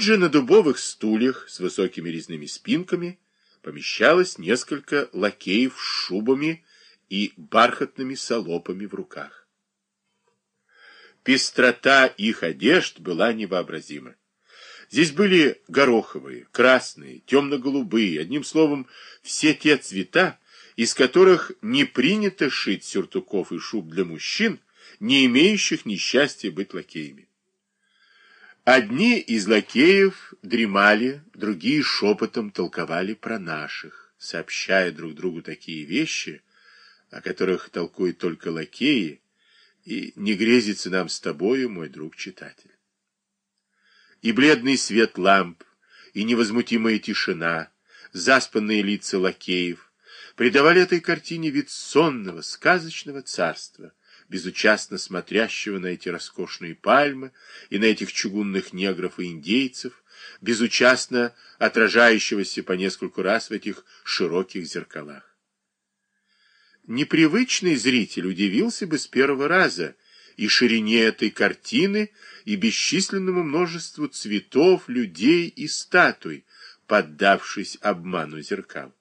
Тут же на дубовых стульях с высокими резными спинками помещалось несколько лакеев с шубами и бархатными салопами в руках. Пестрота их одежд была невообразима. Здесь были гороховые, красные, темно-голубые, одним словом, все те цвета, из которых не принято шить сюртуков и шуб для мужчин, не имеющих несчастья быть лакеями. Одни из лакеев дремали, другие шепотом толковали про наших, сообщая друг другу такие вещи, о которых толкуют только лакеи, и не грезится нам с тобою, мой друг-читатель. И бледный свет ламп, и невозмутимая тишина, заспанные лица лакеев придавали этой картине вид сонного, сказочного царства, безучастно смотрящего на эти роскошные пальмы и на этих чугунных негров и индейцев, безучастно отражающегося по нескольку раз в этих широких зеркалах. Непривычный зритель удивился бы с первого раза и ширине этой картины, и бесчисленному множеству цветов, людей и статуй, поддавшись обману зеркал.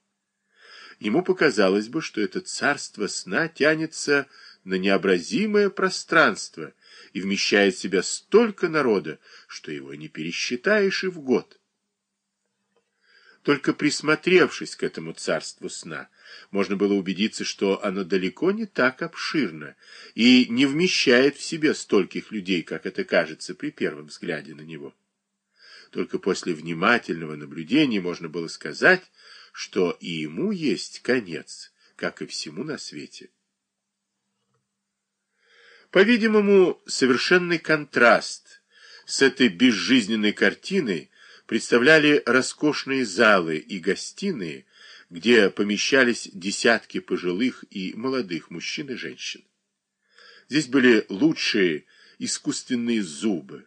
Ему показалось бы, что это царство сна тянется на необразимое пространство и вмещает в себя столько народа, что его не пересчитаешь и в год. Только присмотревшись к этому царству сна, можно было убедиться, что оно далеко не так обширно и не вмещает в себе стольких людей, как это кажется при первом взгляде на него. Только после внимательного наблюдения можно было сказать, что и ему есть конец, как и всему на свете. По-видимому, совершенный контраст с этой безжизненной картиной представляли роскошные залы и гостиные, где помещались десятки пожилых и молодых мужчин и женщин. Здесь были лучшие искусственные зубы,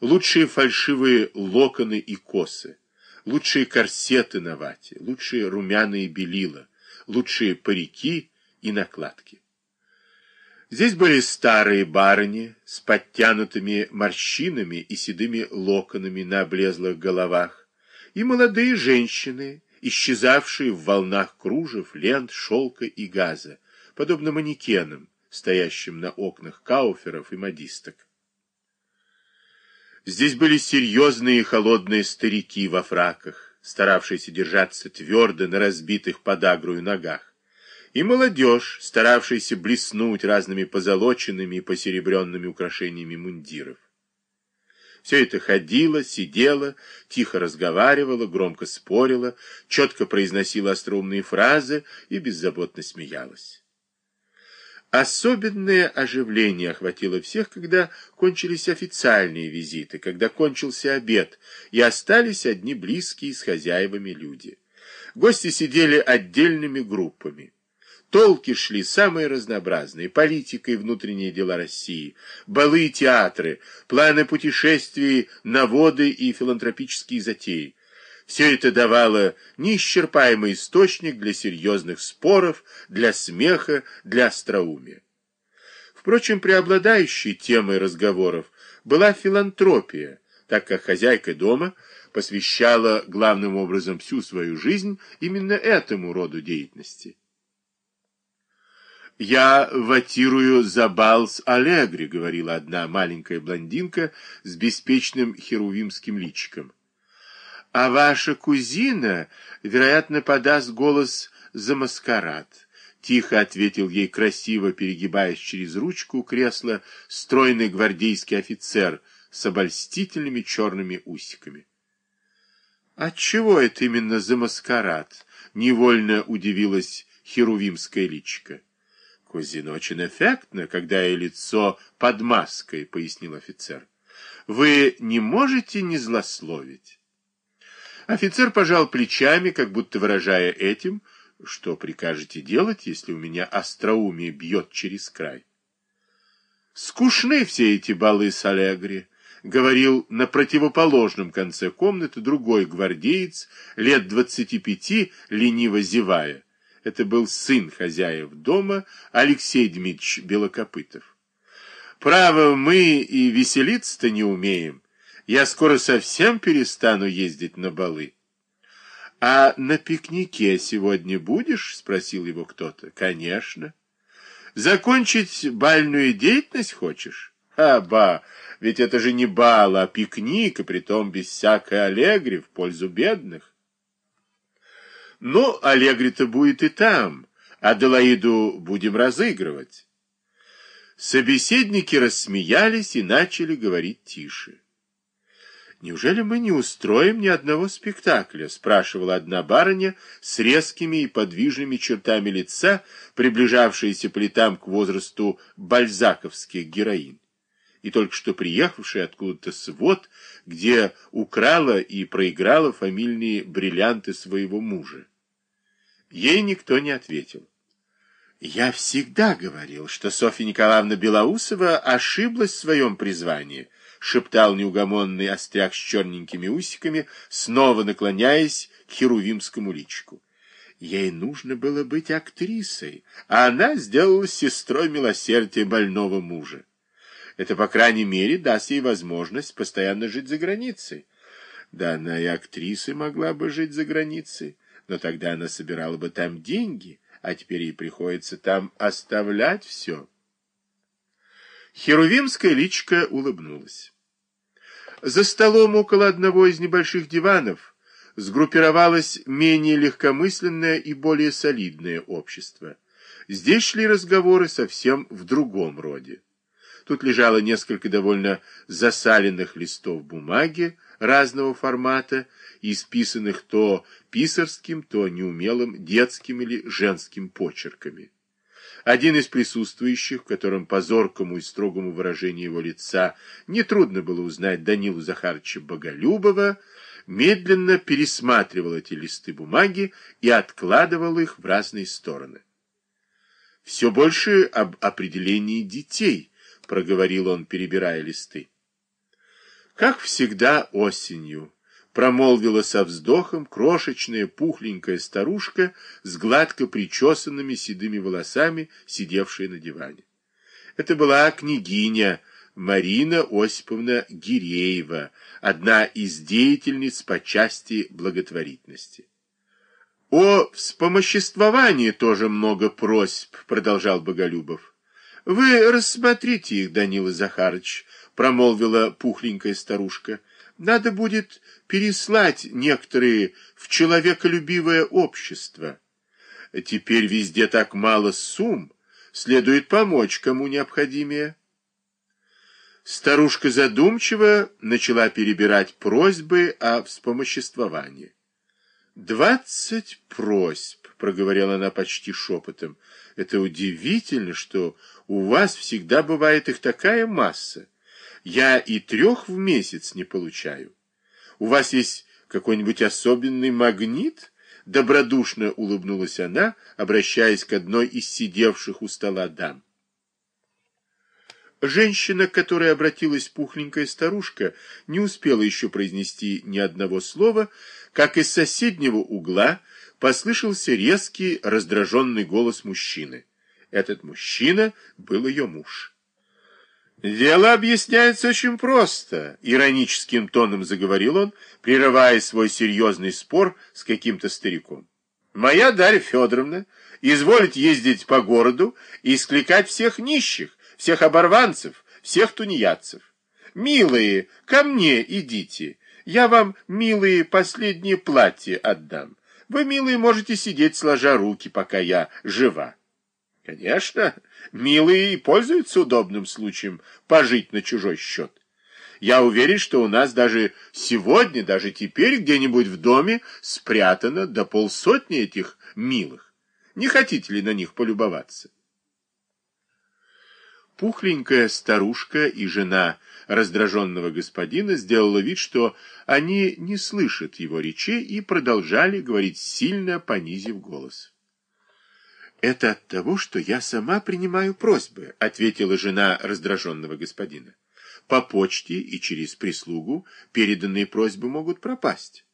лучшие фальшивые локоны и косы, лучшие корсеты на вате, лучшие румяные белила, лучшие парики и накладки. Здесь были старые барыни с подтянутыми морщинами и седыми локонами на облезлых головах, и молодые женщины, исчезавшие в волнах кружев, лент, шелка и газа, подобно манекенам, стоящим на окнах кауферов и модисток. Здесь были серьезные и холодные старики во фраках, старавшиеся держаться твердо на разбитых подагрую ногах и молодежь, старавшаяся блеснуть разными позолоченными и посеребренными украшениями мундиров. Все это ходило, сидело, тихо разговаривало, громко спорило, четко произносило остроумные фразы и беззаботно смеялось. Особенное оживление охватило всех, когда кончились официальные визиты, когда кончился обед, и остались одни близкие с хозяевами люди. Гости сидели отдельными группами. Толки шли самые разнообразные. Политика и внутренние дела России, балы и театры, планы путешествий на воды и филантропические затеи. Все это давало неисчерпаемый источник для серьезных споров, для смеха, для остроумия. Впрочем, преобладающей темой разговоров была филантропия, так как хозяйка дома посвящала главным образом всю свою жизнь именно этому роду деятельности. «Я ватирую за бал с Аллегри», — говорила одна маленькая блондинка с беспечным херувимским личиком. «А ваша кузина, вероятно, подаст голос за маскарад», — тихо ответил ей красиво, перегибаясь через ручку кресла, стройный гвардейский офицер с обольстительными черными усиками. «Отчего это именно за маскарад?» — невольно удивилась херувимская личика. Кузина очень эффектно, когда и лицо под маской, пояснил офицер. Вы не можете не злословить. Офицер пожал плечами, как будто выражая этим, что прикажете делать, если у меня остроумие бьет через край. Скучны все эти балы с Аллегри, говорил на противоположном конце комнаты другой гвардеец, лет двадцати пяти, лениво зевая. Это был сын хозяев дома Алексей Дмитриевич Белокопытов. Право, мы и веселиться-то не умеем. Я скоро совсем перестану ездить на балы. — А на пикнике сегодня будешь? — спросил его кто-то. — Конечно. — Закончить бальную деятельность хочешь? — Аба, ведь это же не бал, а пикник, и притом без всякой аллегри в пользу бедных. — Ну, аллегри-то будет и там, а Делаиду будем разыгрывать. Собеседники рассмеялись и начали говорить тише. «Неужели мы не устроим ни одного спектакля?» — спрашивала одна барыня с резкими и подвижными чертами лица, приближавшаяся по летам к возрасту бальзаковских героинь, и только что приехавшая откуда-то свод, где украла и проиграла фамильные бриллианты своего мужа. Ей никто не ответил. «Я всегда говорил, что Софья Николаевна Белоусова ошиблась в своем призвании», шептал неугомонный остряк с черненькими усиками, снова наклоняясь к херувимскому личику. Ей нужно было быть актрисой, а она сделалась сестрой милосердия больного мужа. Это, по крайней мере, даст ей возможность постоянно жить за границей. Да она и актрисой могла бы жить за границей, но тогда она собирала бы там деньги, а теперь ей приходится там оставлять все. Херувимская личка улыбнулась. За столом около одного из небольших диванов сгруппировалось менее легкомысленное и более солидное общество. Здесь шли разговоры совсем в другом роде. Тут лежало несколько довольно засаленных листов бумаги разного формата, исписанных то писарским, то неумелым детским или женским почерками. Один из присутствующих, в котором по зоркому и строгому выражению его лица нетрудно было узнать Данилу Захаровича Боголюбова, медленно пересматривал эти листы бумаги и откладывал их в разные стороны. «Все больше об определении детей», — проговорил он, перебирая листы. «Как всегда осенью», промолвила со вздохом крошечная пухленькая старушка с гладко причесанными седыми волосами, сидевшая на диване. Это была княгиня Марина Осиповна Гиреева, одна из деятельниц по части благотворительности. «О вспомоществовании тоже много просьб», — продолжал Боголюбов. «Вы рассмотрите их, Данила Захарыч», — промолвила пухленькая старушка. Надо будет переслать некоторые в человеколюбивое общество. Теперь везде так мало сумм, следует помочь, кому необходимее. Старушка задумчиво начала перебирать просьбы о вспомоществовании. «Двадцать просьб», — проговорила она почти шепотом. «Это удивительно, что у вас всегда бывает их такая масса. Я и трех в месяц не получаю. У вас есть какой-нибудь особенный магнит? Добродушно улыбнулась она, обращаясь к одной из сидевших у стола дам. Женщина, к которой обратилась пухленькая старушка, не успела еще произнести ни одного слова, как из соседнего угла послышался резкий, раздраженный голос мужчины. Этот мужчина был ее муж. «Дело объясняется очень просто», — ироническим тоном заговорил он, прерывая свой серьезный спор с каким-то стариком. «Моя Дарья Федоровна изволит ездить по городу и скликать всех нищих, всех оборванцев, всех тунеядцев. Милые, ко мне идите, я вам, милые, последнее платье отдам. Вы, милые, можете сидеть сложа руки, пока я жива». Конечно, милые и пользуются удобным случаем пожить на чужой счет. Я уверен, что у нас даже сегодня, даже теперь где-нибудь в доме спрятано до полсотни этих милых. Не хотите ли на них полюбоваться? Пухленькая старушка и жена раздраженного господина сделала вид, что они не слышат его речей и продолжали говорить сильно, понизив голос. «Это от того, что я сама принимаю просьбы», — ответила жена раздраженного господина. «По почте и через прислугу переданные просьбы могут пропасть».